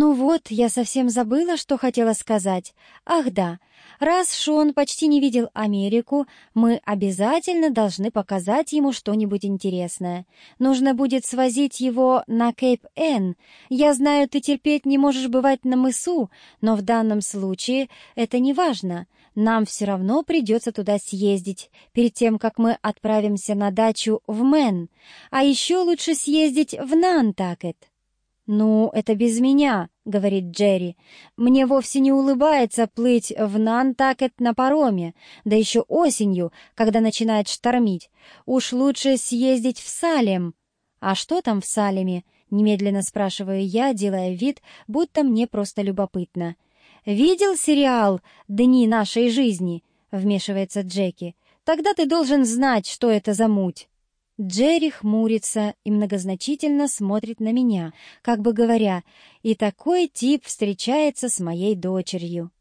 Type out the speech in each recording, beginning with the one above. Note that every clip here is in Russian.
«Ну вот, я совсем забыла, что хотела сказать. Ах да, раз Шон почти не видел Америку, мы обязательно должны показать ему что-нибудь интересное. Нужно будет свозить его на Кейп-Эн. Я знаю, ты терпеть не можешь бывать на мысу, но в данном случае это не важно. Нам все равно придется туда съездить, перед тем, как мы отправимся на дачу в Мэн. А еще лучше съездить в Нантакет». «Ну, это без меня», — говорит Джерри. «Мне вовсе не улыбается плыть в Нантакет на пароме, да еще осенью, когда начинает штормить. Уж лучше съездить в Салем». «А что там в Салеме?» — немедленно спрашиваю я, делая вид, будто мне просто любопытно. «Видел сериал «Дни нашей жизни»?» — вмешивается Джеки. «Тогда ты должен знать, что это за муть». Джерри хмурится и многозначительно смотрит на меня, как бы говоря, и такой тип встречается с моей дочерью.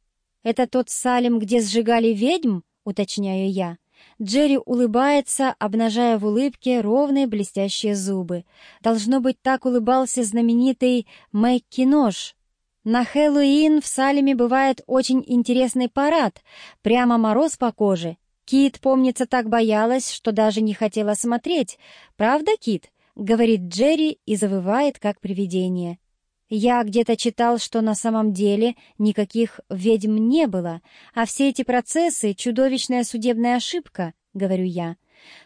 «Это тот Салим, где сжигали ведьм?» — уточняю я. Джерри улыбается, обнажая в улыбке ровные блестящие зубы. Должно быть, так улыбался знаменитый Мэкки Нож. На Хэллоуин в Салеме бывает очень интересный парад, прямо мороз по коже, Кит, помнится, так боялась, что даже не хотела смотреть. «Правда, Кит?» — говорит Джерри и завывает, как привидение. Я где-то читал, что на самом деле никаких ведьм не было, а все эти процессы — чудовищная судебная ошибка, — говорю я.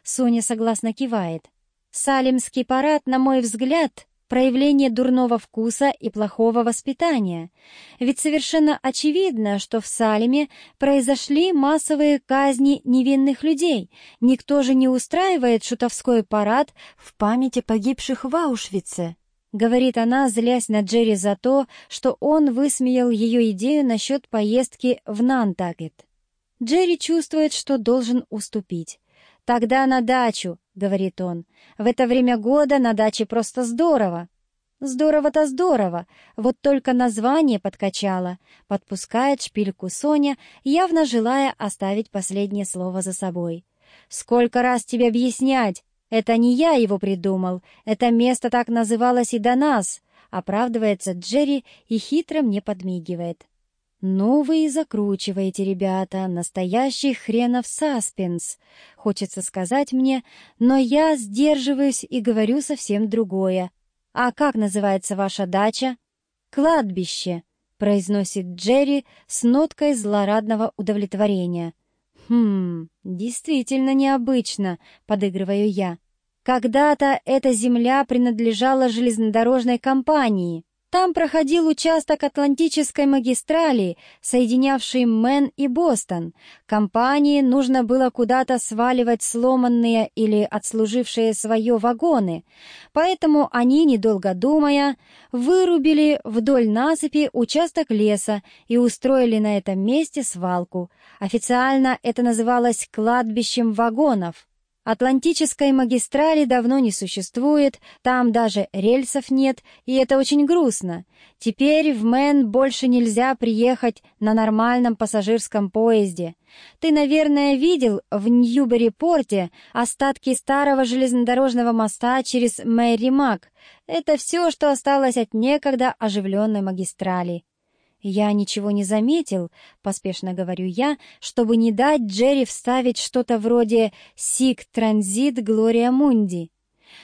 Соня согласно кивает. Салимский парад, на мой взгляд, проявление дурного вкуса и плохого воспитания. Ведь совершенно очевидно, что в Салеме произошли массовые казни невинных людей. Никто же не устраивает шутовской парад в памяти погибших в Аушвице. Говорит она, злясь на Джерри за то, что он высмеял ее идею насчет поездки в Нантакет. Джерри чувствует, что должен уступить. «Тогда на дачу», — говорит он. «В это время года на даче просто здорово». «Здорово-то здорово, вот только название подкачало», — подпускает шпильку Соня, явно желая оставить последнее слово за собой. «Сколько раз тебе объяснять? Это не я его придумал, это место так называлось и до нас», — оправдывается Джерри и хитро мне подмигивает. «Ну вы и закручиваете, ребята, настоящий хренов саспенс», — хочется сказать мне, но я сдерживаюсь и говорю совсем другое. «А как называется ваша дача?» «Кладбище», — произносит Джерри с ноткой злорадного удовлетворения. «Хм, действительно необычно», — подыгрываю я. «Когда-то эта земля принадлежала железнодорожной компании». Там проходил участок Атлантической магистрали, соединявший Мэн и Бостон. Компании нужно было куда-то сваливать сломанные или отслужившие свое вагоны, поэтому они, недолго думая, вырубили вдоль насыпи участок леса и устроили на этом месте свалку. Официально это называлось «кладбищем вагонов». Атлантической магистрали давно не существует, там даже рельсов нет, и это очень грустно. Теперь в Мэн больше нельзя приехать на нормальном пассажирском поезде. Ты, наверное, видел в Ньюбери-порте остатки старого железнодорожного моста через Мэри-Мак. Это все, что осталось от некогда оживленной магистрали. «Я ничего не заметил», — поспешно говорю я, чтобы не дать Джерри вставить что-то вроде «Сик Транзит Глория Мунди».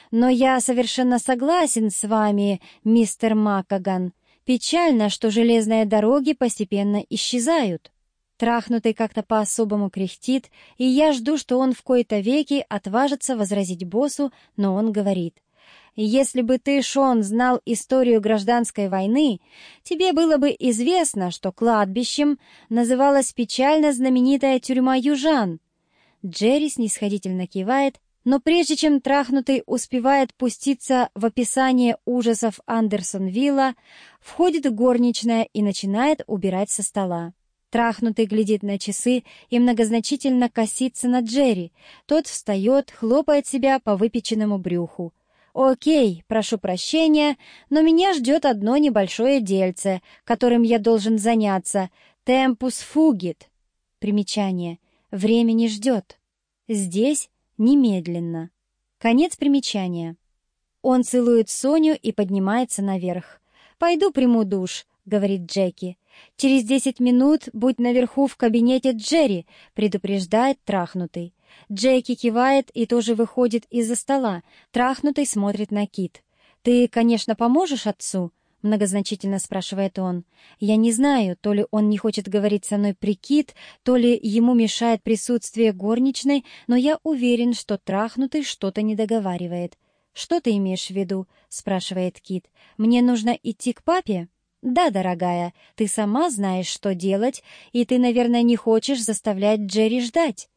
«Но я совершенно согласен с вами, мистер Макаган. Печально, что железные дороги постепенно исчезают». Трахнутый как-то по-особому кряхтит, и я жду, что он в кои-то веки отважится возразить боссу, но он говорит. Если бы ты, Шон, знал историю гражданской войны, тебе было бы известно, что кладбищем называлась печально знаменитая тюрьма южан. Джерри снисходительно кивает, но прежде чем трахнутый успевает пуститься в описание ужасов Андерсонвилла, входит горничная и начинает убирать со стола. Трахнутый глядит на часы и многозначительно косится на Джерри. Тот встает, хлопает себя по выпеченному брюху. «Окей, прошу прощения, но меня ждет одно небольшое дельце, которым я должен заняться. Темпус фугит». Примечание. Время не ждет. Здесь немедленно. Конец примечания. Он целует Соню и поднимается наверх. «Пойду приму душ», — говорит Джеки. «Через десять минут будь наверху в кабинете Джерри», — предупреждает трахнутый. Джеки кивает и тоже выходит из-за стола. Трахнутый смотрит на Кит. «Ты, конечно, поможешь отцу?» — многозначительно спрашивает он. «Я не знаю, то ли он не хочет говорить со мной прикид, то ли ему мешает присутствие горничной, но я уверен, что трахнутый что-то не договаривает. «Что ты имеешь в виду?» — спрашивает Кит. «Мне нужно идти к папе?» «Да, дорогая, ты сама знаешь, что делать, и ты, наверное, не хочешь заставлять Джерри ждать».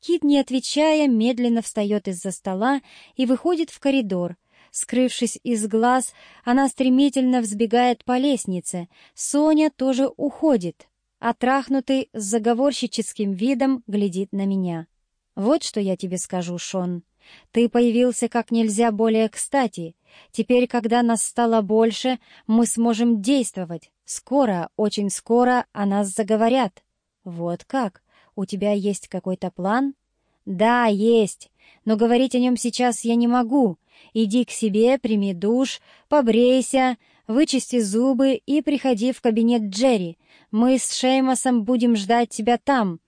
Кит, не отвечая, медленно встает из-за стола и выходит в коридор. Скрывшись из глаз, она стремительно взбегает по лестнице. Соня тоже уходит, а трахнутый с заговорщическим видом глядит на меня. «Вот что я тебе скажу, Шон. Ты появился как нельзя более кстати. Теперь, когда нас стало больше, мы сможем действовать. Скоро, очень скоро о нас заговорят. Вот как? У тебя есть какой-то план? Да, есть. Но говорить о нем сейчас я не могу. Иди к себе, прими душ, побрейся, вычисти зубы и приходи в кабинет Джерри. Мы с Шеймосом будем ждать тебя там.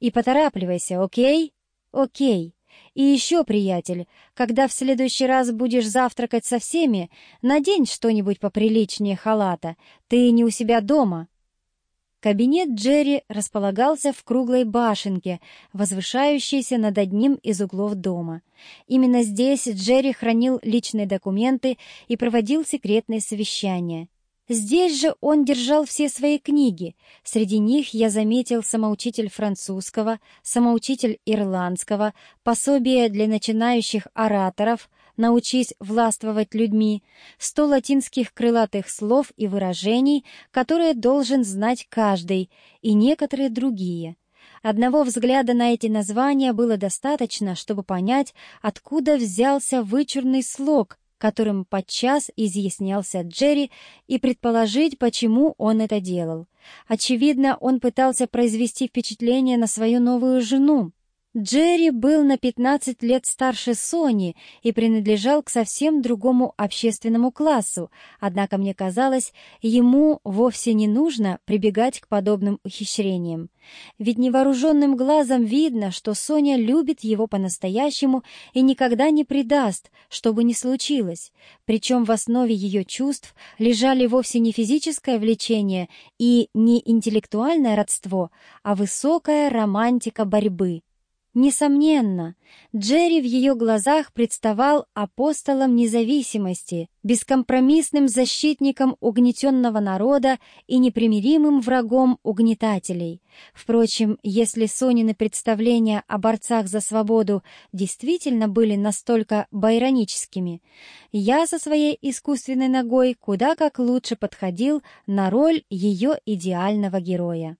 И поторапливайся, окей? Окей. И еще, приятель, когда в следующий раз будешь завтракать со всеми, надень что-нибудь поприличнее халата. Ты не у себя дома. Кабинет Джерри располагался в круглой башенке, возвышающейся над одним из углов дома. Именно здесь Джерри хранил личные документы и проводил секретные совещания. Здесь же он держал все свои книги. Среди них я заметил самоучитель французского, самоучитель ирландского, пособие для начинающих ораторов, научись властвовать людьми, сто латинских крылатых слов и выражений, которые должен знать каждый, и некоторые другие. Одного взгляда на эти названия было достаточно, чтобы понять, откуда взялся вычурный слог, которым подчас изъяснялся Джерри, и предположить, почему он это делал. Очевидно, он пытался произвести впечатление на свою новую жену. Джерри был на 15 лет старше Сони и принадлежал к совсем другому общественному классу, однако мне казалось, ему вовсе не нужно прибегать к подобным ухищрениям. Ведь невооруженным глазом видно, что Соня любит его по-настоящему и никогда не предаст, что бы ни случилось. Причем в основе ее чувств лежали вовсе не физическое влечение и не интеллектуальное родство, а высокая романтика борьбы. Несомненно, Джерри в ее глазах представал апостолом независимости, бескомпромиссным защитником угнетенного народа и непримиримым врагом угнетателей. Впрочем, если Сонины представления о борцах за свободу действительно были настолько байроническими, я со своей искусственной ногой куда как лучше подходил на роль ее идеального героя.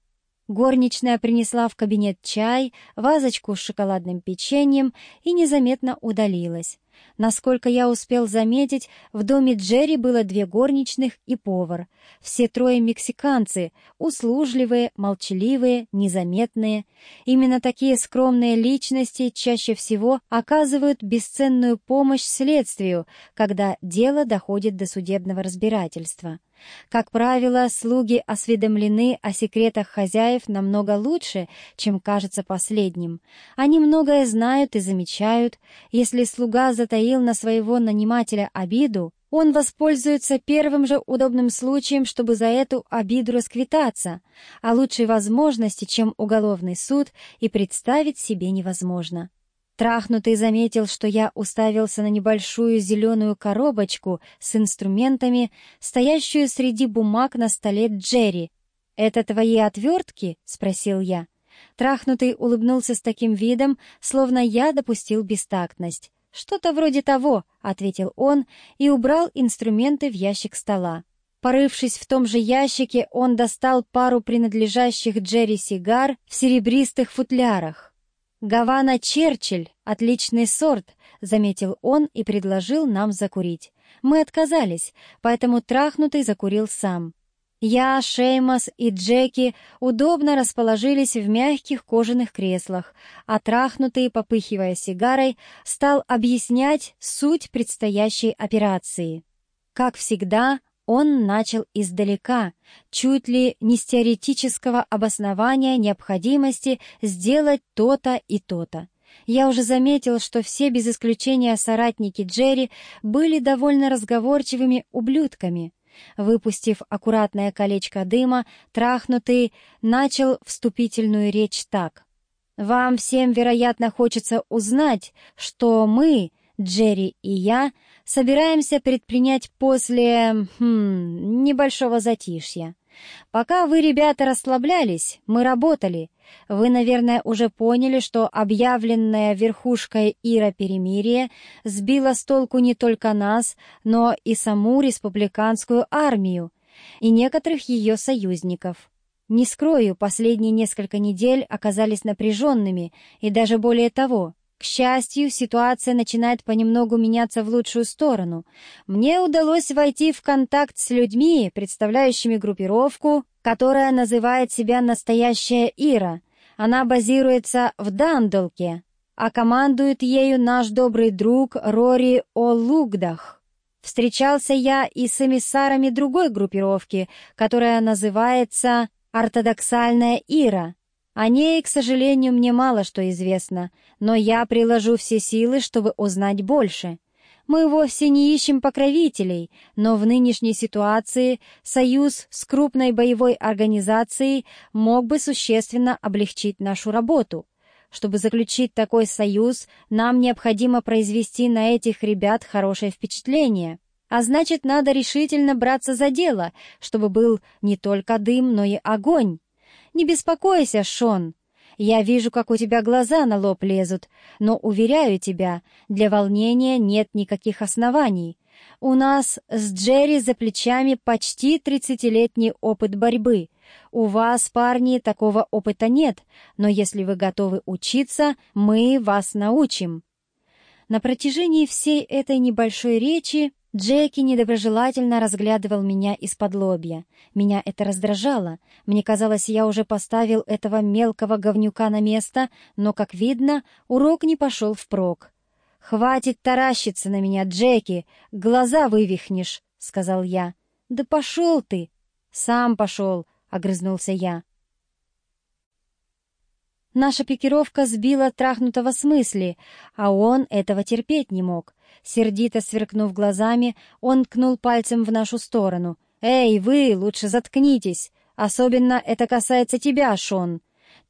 Горничная принесла в кабинет чай, вазочку с шоколадным печеньем и незаметно удалилась. Насколько я успел заметить, в доме Джерри было две горничных и повар. Все трое мексиканцы, услужливые, молчаливые, незаметные. Именно такие скромные личности чаще всего оказывают бесценную помощь следствию, когда дело доходит до судебного разбирательства. Как правило, слуги осведомлены о секретах хозяев намного лучше, чем кажется последним. Они многое знают и замечают. Если слуга затаил на своего нанимателя обиду, он воспользуется первым же удобным случаем, чтобы за эту обиду расквитаться, а лучшей возможности, чем уголовный суд, и представить себе невозможно. Трахнутый заметил, что я уставился на небольшую зеленую коробочку с инструментами, стоящую среди бумаг на столе Джерри. «Это твои отвертки?» — спросил я. Трахнутый улыбнулся с таким видом, словно я допустил бестактность. «Что-то вроде того», — ответил он и убрал инструменты в ящик стола. Порывшись в том же ящике, он достал пару принадлежащих Джерри сигар в серебристых футлярах. «Гавана Черчилль — отличный сорт», — заметил он и предложил нам закурить. Мы отказались, поэтому трахнутый закурил сам. Я, Шеймас и Джеки удобно расположились в мягких кожаных креслах, а трахнутый, попыхивая сигарой, стал объяснять суть предстоящей операции. Как всегда, он начал издалека, чуть ли не с теоретического обоснования необходимости сделать то-то и то-то. Я уже заметил, что все без исключения соратники Джерри были довольно разговорчивыми ублюдками. Выпустив аккуратное колечко дыма, трахнутый начал вступительную речь так. «Вам всем, вероятно, хочется узнать, что мы, Джерри и я, собираемся предпринять после... Хм, небольшого затишья. Пока вы, ребята, расслаблялись, мы работали. Вы, наверное, уже поняли, что объявленная верхушкой Ира перемирие сбило с толку не только нас, но и саму республиканскую армию и некоторых ее союзников. Не скрою, последние несколько недель оказались напряженными, и даже более того, к счастью, ситуация начинает понемногу меняться в лучшую сторону. Мне удалось войти в контакт с людьми, представляющими группировку, которая называет себя «Настоящая Ира». Она базируется в Дандалке, а командует ею наш добрый друг Рори О'Лугдах. Встречался я и с эмиссарами другой группировки, которая называется «Ортодоксальная Ира». О ней, к сожалению, мне мало что известно, но я приложу все силы, чтобы узнать больше. Мы вовсе не ищем покровителей, но в нынешней ситуации союз с крупной боевой организацией мог бы существенно облегчить нашу работу. Чтобы заключить такой союз, нам необходимо произвести на этих ребят хорошее впечатление. А значит, надо решительно браться за дело, чтобы был не только дым, но и огонь. Не беспокойся, Шон. Я вижу, как у тебя глаза на лоб лезут, но, уверяю тебя, для волнения нет никаких оснований. У нас с Джерри за плечами почти тридцатилетний опыт борьбы. У вас, парни, такого опыта нет, но если вы готовы учиться, мы вас научим». На протяжении всей этой небольшой речи Джеки недоброжелательно разглядывал меня из-под лобья. Меня это раздражало. Мне казалось, я уже поставил этого мелкого говнюка на место, но, как видно, урок не пошел впрок. «Хватит таращиться на меня, Джеки! Глаза вывихнешь!» — сказал я. «Да пошел ты!» «Сам пошел!» — огрызнулся я. Наша пикировка сбила трахнутого с мысли, а он этого терпеть не мог. Сердито сверкнув глазами, он ткнул пальцем в нашу сторону. «Эй, вы, лучше заткнитесь! Особенно это касается тебя, Шон!»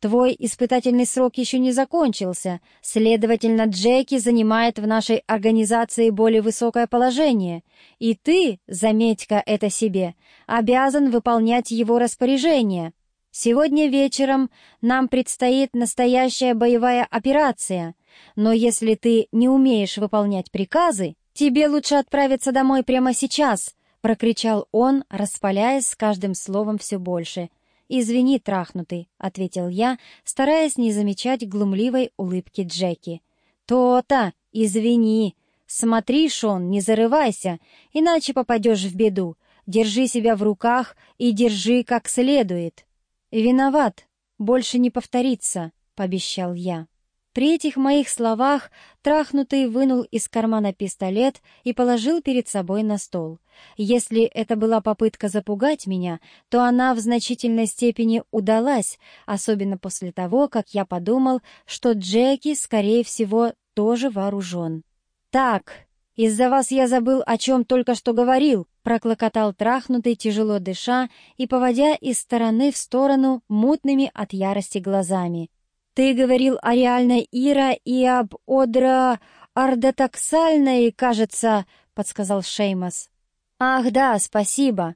Твой испытательный срок еще не закончился, следовательно, Джеки занимает в нашей организации более высокое положение, и ты, заметь-ка это себе, обязан выполнять его распоряжение. Сегодня вечером нам предстоит настоящая боевая операция, но если ты не умеешь выполнять приказы, тебе лучше отправиться домой прямо сейчас, прокричал он, распаляясь с каждым словом все больше. «Извини, трахнутый», — ответил я, стараясь не замечать глумливой улыбки Джеки. «То-то, извини. Смотри, Шон, не зарывайся, иначе попадешь в беду. Держи себя в руках и держи как следует». «Виноват, больше не повторится», — пообещал я. При этих моих словах трахнутый вынул из кармана пистолет и положил перед собой на стол. Если это была попытка запугать меня, то она в значительной степени удалась, особенно после того, как я подумал, что Джеки, скорее всего, тоже вооружен. «Так, из-за вас я забыл, о чем только что говорил», проклокотал трахнутый, тяжело дыша и поводя из стороны в сторону мутными от ярости глазами. «Ты говорил о реальной Ира и об Одра Ардотоксальной, кажется», — подсказал Шеймас. «Ах да, спасибо».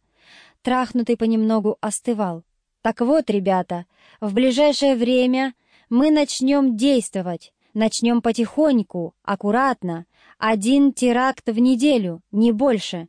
Трахнутый понемногу остывал. «Так вот, ребята, в ближайшее время мы начнем действовать. Начнем потихоньку, аккуратно. Один теракт в неделю, не больше.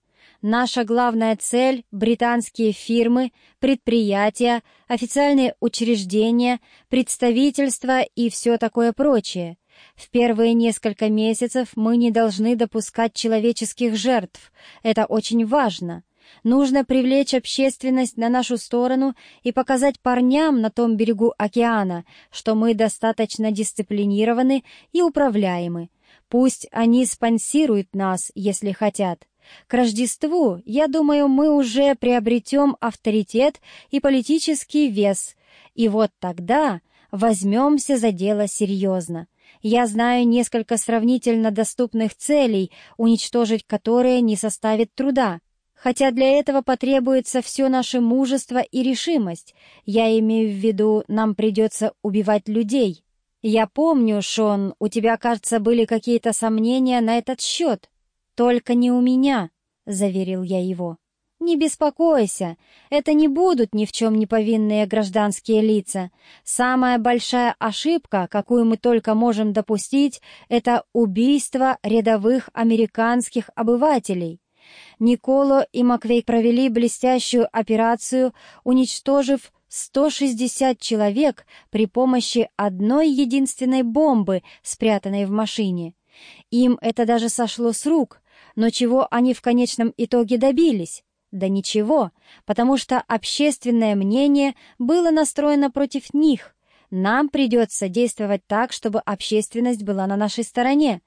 Наша главная цель — британские фирмы, предприятия, официальные учреждения, представительства и все такое прочее. В первые несколько месяцев мы не должны допускать человеческих жертв. Это очень важно. Нужно привлечь общественность на нашу сторону и показать парням на том берегу океана, что мы достаточно дисциплинированы и управляемы. Пусть они спонсируют нас, если хотят. К Рождеству, я думаю, мы уже приобретем авторитет и политический вес, и вот тогда возьмемся за дело серьезно. Я знаю несколько сравнительно доступных целей, уничтожить которые не составит труда. Хотя для этого потребуется все наше мужество и решимость. Я имею в виду, нам придется убивать людей. Я помню, Шон, у тебя, кажется, были какие-то сомнения на этот счет. Только не у меня, — заверил я его. «Не беспокойся, это не будут ни в чем не повинные гражданские лица. Самая большая ошибка, какую мы только можем допустить, это убийство рядовых американских обывателей. Николо и Маквей провели блестящую операцию, уничтожив 160 человек при помощи одной единственной бомбы, спрятанной в машине. Им это даже сошло с рук, но чего они в конечном итоге добились? Да ничего, потому что общественное мнение было настроено против них. Нам придется действовать так, чтобы общественность была на нашей стороне.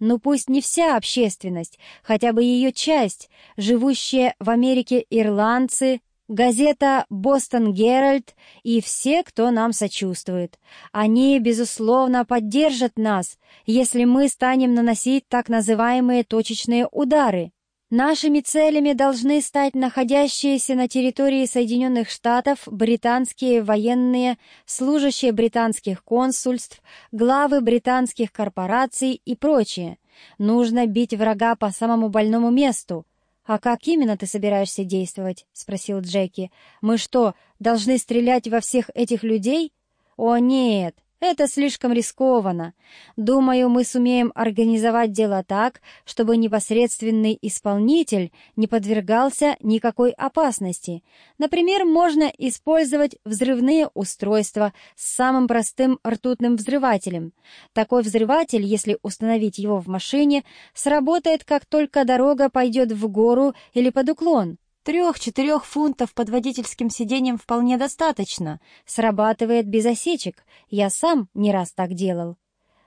Ну пусть не вся общественность, хотя бы ее часть, живущие в Америке ирландцы, газета «Бостон Геральт» и все, кто нам сочувствует. Они, безусловно, поддержат нас, если мы станем наносить так называемые точечные удары. Нашими целями должны стать находящиеся на территории Соединенных Штатов британские военные, служащие британских консульств, главы британских корпораций и прочее. Нужно бить врага по самому больному месту. «А как именно ты собираешься действовать?» — спросил Джеки. «Мы что, должны стрелять во всех этих людей?» «О, нет! Это слишком рискованно. Думаю, мы сумеем организовать дело так, чтобы непосредственный исполнитель не подвергался никакой опасности. Например, можно использовать взрывные устройства с самым простым ртутным взрывателем. Такой взрыватель, если установить его в машине, сработает, как только дорога пойдет в гору или под уклон. Трех-четырех фунтов под водительским сиденьем вполне достаточно. Срабатывает без осечек. Я сам не раз так делал.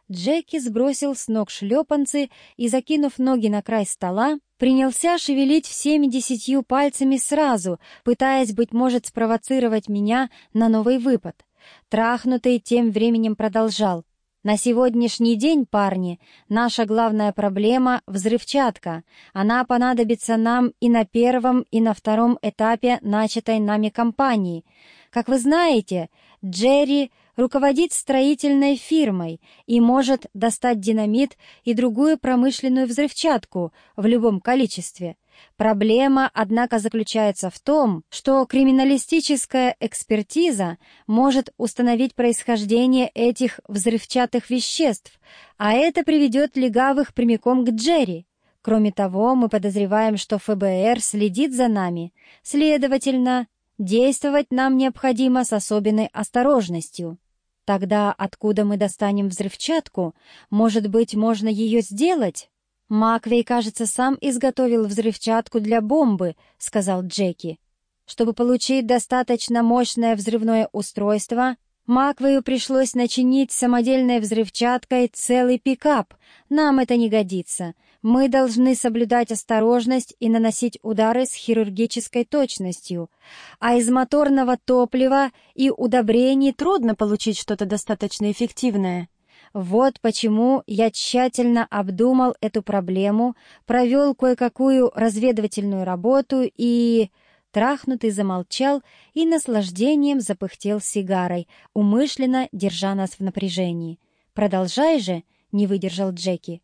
Джеки сбросил с ног шлепанцы и, закинув ноги на край стола, принялся шевелить всеми десятью пальцами сразу, пытаясь, быть может, спровоцировать меня на новый выпад. Трахнутый тем временем продолжал. На сегодняшний день, парни, наша главная проблема — взрывчатка. Она понадобится нам и на первом, и на втором этапе начатой нами кампании. Как вы знаете, Джерри руководит строительной фирмой и может достать динамит и другую промышленную взрывчатку в любом количестве. Проблема, однако, заключается в том, что криминалистическая экспертиза может установить происхождение этих взрывчатых веществ, а это приведет легавых прямиком к Джерри. Кроме того, мы подозреваем, что ФБР следит за нами. Следовательно, действовать нам необходимо с особенной осторожностью. Тогда откуда мы достанем взрывчатку? Может быть, можно ее сделать? «Маквей, кажется, сам изготовил взрывчатку для бомбы», — сказал Джеки. Чтобы получить достаточно мощное взрывное устройство, Маквею пришлось начинить самодельной взрывчаткой целый пикап. Нам это не годится. Мы должны соблюдать осторожность и наносить удары с хирургической точностью. А из моторного топлива и удобрений трудно получить что-то достаточно эффективное. Вот почему я тщательно обдумал эту проблему, провел кое-какую разведывательную работу и... Трахнутый замолчал и наслаждением запыхтел сигарой, умышленно держа нас в напряжении. «Продолжай же», — не выдержал Джеки.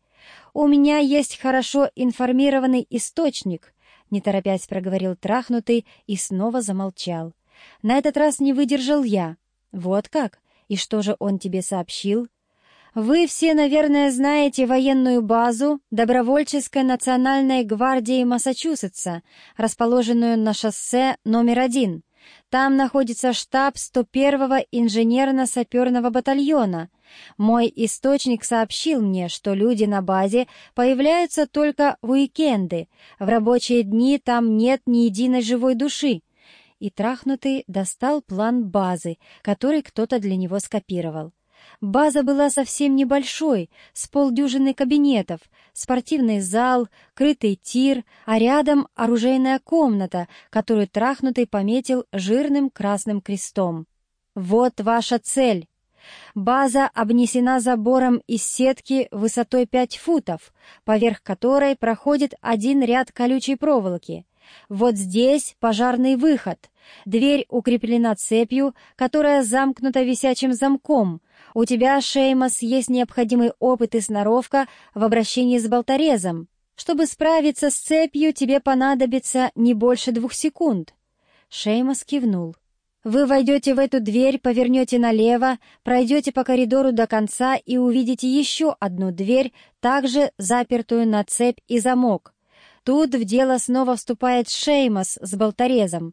«У меня есть хорошо информированный источник», — не торопясь проговорил Трахнутый и снова замолчал. «На этот раз не выдержал я». «Вот как? И что же он тебе сообщил?» Вы все, наверное, знаете военную базу Добровольческой национальной гвардии Массачусетса, расположенную на шоссе номер один. Там находится штаб 101-го инженерно-саперного батальона. Мой источник сообщил мне, что люди на базе появляются только в уикенды. В рабочие дни там нет ни единой живой души. И трахнутый достал план базы, который кто-то для него скопировал. База была совсем небольшой, с полдюжины кабинетов, спортивный зал, крытый тир, а рядом оружейная комната, которую трахнутый пометил жирным красным крестом. «Вот ваша цель!» База обнесена забором из сетки высотой 5 футов, поверх которой проходит один ряд колючей проволоки. Вот здесь пожарный выход. Дверь укреплена цепью, которая замкнута висячим замком. У тебя, Шеймос, есть необходимый опыт и сноровка в обращении с болторезом. Чтобы справиться с цепью, тебе понадобится не больше двух секунд. Шеймос кивнул. Вы войдете в эту дверь, повернете налево, пройдете по коридору до конца и увидите еще одну дверь, также запертую на цепь и замок. Тут в дело снова вступает Шеймос с болторезом.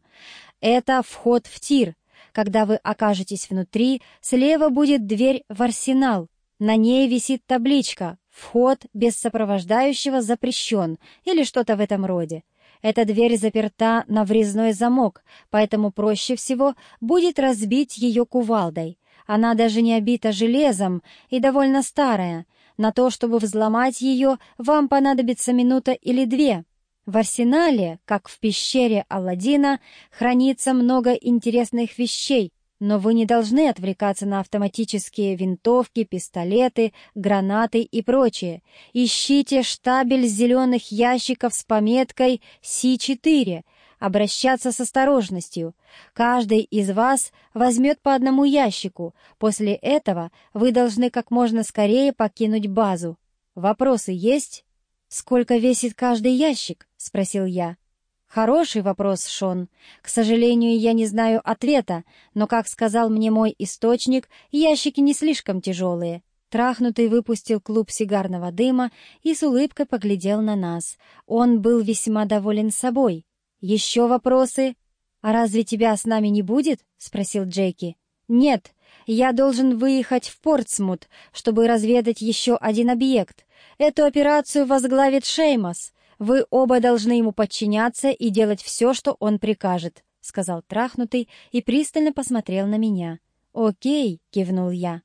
Это вход в тир. Когда вы окажетесь внутри, слева будет дверь в арсенал. На ней висит табличка «Вход без сопровождающего запрещен» или что-то в этом роде. Эта дверь заперта на врезной замок, поэтому проще всего будет разбить ее кувалдой. Она даже не обита железом и довольно старая. На то, чтобы взломать ее, вам понадобится минута или две. В арсенале, как в пещере Алладина, хранится много интересных вещей, но вы не должны отвлекаться на автоматические винтовки, пистолеты, гранаты и прочее. Ищите штабель зеленых ящиков с пометкой «Си-4», обращаться с осторожностью. Каждый из вас возьмет по одному ящику. После этого вы должны как можно скорее покинуть базу. Вопросы есть? «Сколько весит каждый ящик?» — спросил я. «Хороший вопрос, Шон. К сожалению, я не знаю ответа, но, как сказал мне мой источник, ящики не слишком тяжелые». Трахнутый выпустил клуб сигарного дыма и с улыбкой поглядел на нас. Он был весьма доволен собой. «Еще вопросы?» «А разве тебя с нами не будет?» — спросил Джеки. «Нет, я должен выехать в Портсмут, чтобы разведать еще один объект. Эту операцию возглавит Шеймос. Вы оба должны ему подчиняться и делать все, что он прикажет», — сказал трахнутый и пристально посмотрел на меня. «Окей», — кивнул я.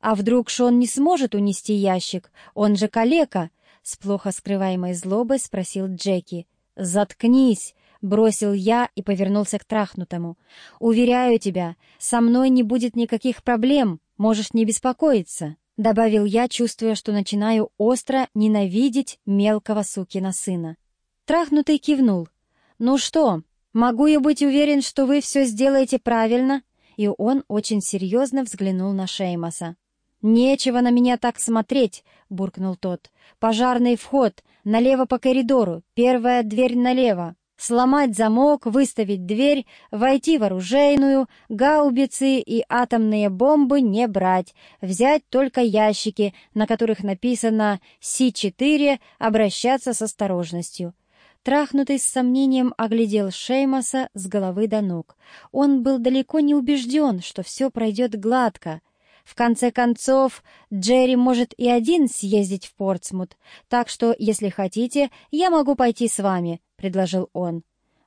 «А вдруг Шон не сможет унести ящик? Он же калека?» — с плохо скрываемой злобой спросил Джеки. «Заткнись!» — бросил я и повернулся к трахнутому. «Уверяю тебя, со мной не будет никаких проблем, можешь не беспокоиться», — добавил я, чувствуя, что начинаю остро ненавидеть мелкого сукина сына. Трахнутый кивнул. «Ну что, могу я быть уверен, что вы все сделаете правильно?» И он очень серьезно взглянул на Шеймаса. «Нечего на меня так смотреть», — буркнул тот. «Пожарный вход, налево по коридору, первая дверь налево, сломать замок, выставить дверь, войти в оружейную, гаубицы и атомные бомбы не брать, взять только ящики, на которых написано «Си-4», обращаться с осторожностью. Трахнутый с сомнением оглядел Шеймаса с головы до ног. Он был далеко не убежден, что все пройдет гладко. В конце концов, Джерри может и один съездить в Портсмут, так что, если хотите, я могу пойти с вами, предложил он.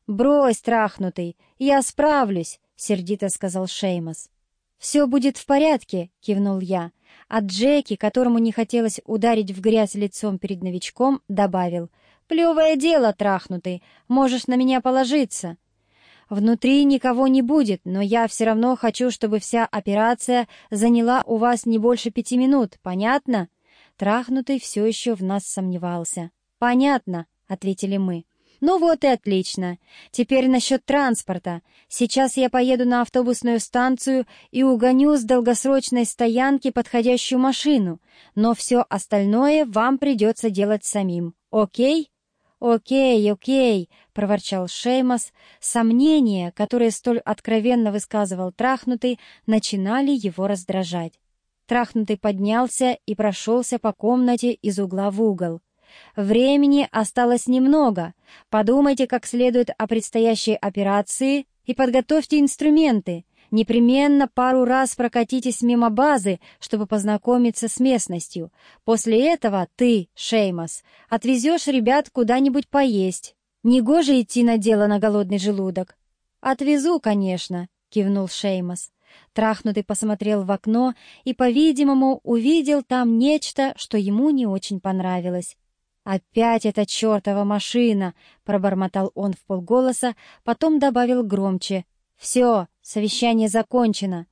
«Брось, трахнутый, я справлюсь», — сердито сказал Шеймос. «Все будет в порядке», — кивнул я, а Джеки, которому не хотелось ударить в грязь лицом перед новичком, добавил, «Плевое дело, трахнутый, можешь на меня положиться». «Внутри никого не будет, но я все равно хочу, чтобы вся операция заняла у вас не больше пяти минут, понятно?» Трахнутый все еще в нас сомневался. «Понятно», — ответили мы. «Ну вот и отлично. Теперь насчет транспорта. Сейчас я поеду на автобусную станцию и угоню с долгосрочной стоянки подходящую машину, но все остальное вам придется делать самим. Окей?» «Окей, окей», — проворчал Шеймос. Сомнения, которые столь откровенно высказывал Трахнутый, начинали его раздражать. Трахнутый поднялся и прошелся по комнате из угла в угол. Времени осталось немного. Подумайте как следует о предстоящей операции и подготовьте инструменты. Непременно пару раз прокатитесь мимо базы, чтобы познакомиться с местностью. После этого ты, Шеймос, отвезешь ребят куда-нибудь поесть. Негоже идти на дело на голодный желудок. «Отвезу, конечно», — кивнул Шеймос. Трахнутый посмотрел в окно и, по-видимому, увидел там нечто, что ему не очень понравилось. «Опять эта чертова машина!» — пробормотал он в полголоса, потом добавил громче. «Все, совещание закончено!»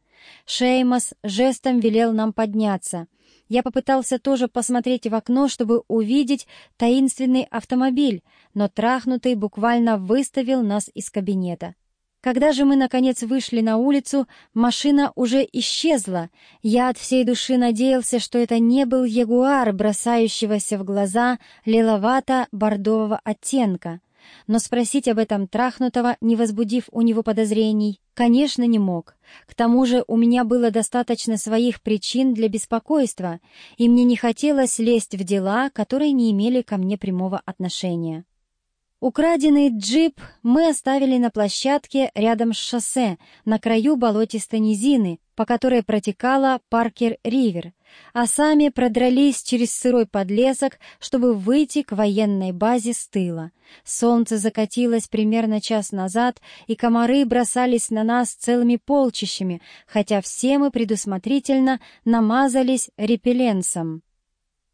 Шеймос жестом велел нам подняться. Я попытался тоже посмотреть в окно, чтобы увидеть таинственный автомобиль, но трахнутый буквально выставил нас из кабинета. Когда же мы, наконец, вышли на улицу, машина уже исчезла. Я от всей души надеялся, что это не был ягуар, бросающегося в глаза лиловато-бордового оттенка. Но спросить об этом трахнутого, не возбудив у него подозрений, конечно, не мог. К тому же у меня было достаточно своих причин для беспокойства, и мне не хотелось лезть в дела, которые не имели ко мне прямого отношения. Украденный джип мы оставили на площадке рядом с шоссе, на краю болотистой низины, по которой протекала Паркер-Ривер, а сами продрались через сырой подлесок, чтобы выйти к военной базе с тыла. Солнце закатилось примерно час назад, и комары бросались на нас целыми полчищами, хотя все мы предусмотрительно намазались репелленсом.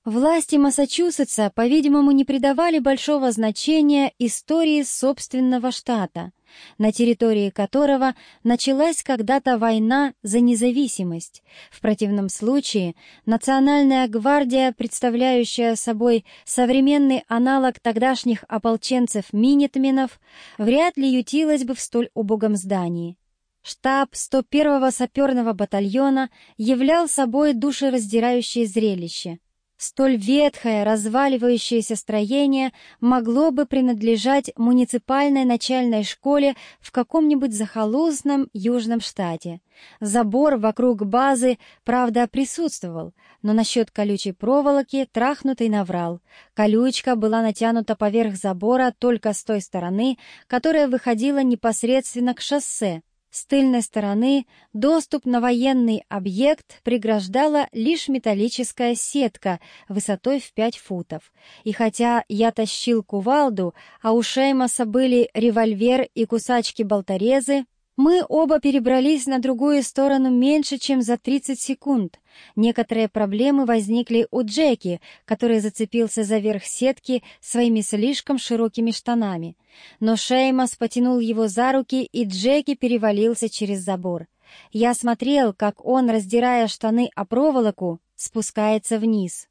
Власти Массачусетса, по-видимому, не придавали большого значения истории собственного штата, на территории которого началась когда-то война за независимость. В противном случае Национальная гвардия, представляющая собой современный аналог тогдашних ополченцев-минитменов, вряд ли ютилась бы в столь убогом здании. Штаб 101-го саперного батальона являл собой душераздирающее зрелище — Столь ветхое, разваливающееся строение могло бы принадлежать муниципальной начальной школе в каком-нибудь захолустном южном штате. Забор вокруг базы, правда, присутствовал, но насчет колючей проволоки трахнутый наврал. Колючка была натянута поверх забора только с той стороны, которая выходила непосредственно к шоссе, с тыльной стороны доступ на военный объект преграждала лишь металлическая сетка высотой в пять футов. И хотя я тащил кувалду, а у Шеймаса были револьвер и кусачки-болторезы, мы оба перебрались на другую сторону меньше, чем за 30 секунд. Некоторые проблемы возникли у Джеки, который зацепился за верх сетки своими слишком широкими штанами. Но Шеймас потянул его за руки, и Джеки перевалился через забор. Я смотрел, как он, раздирая штаны о проволоку, спускается вниз.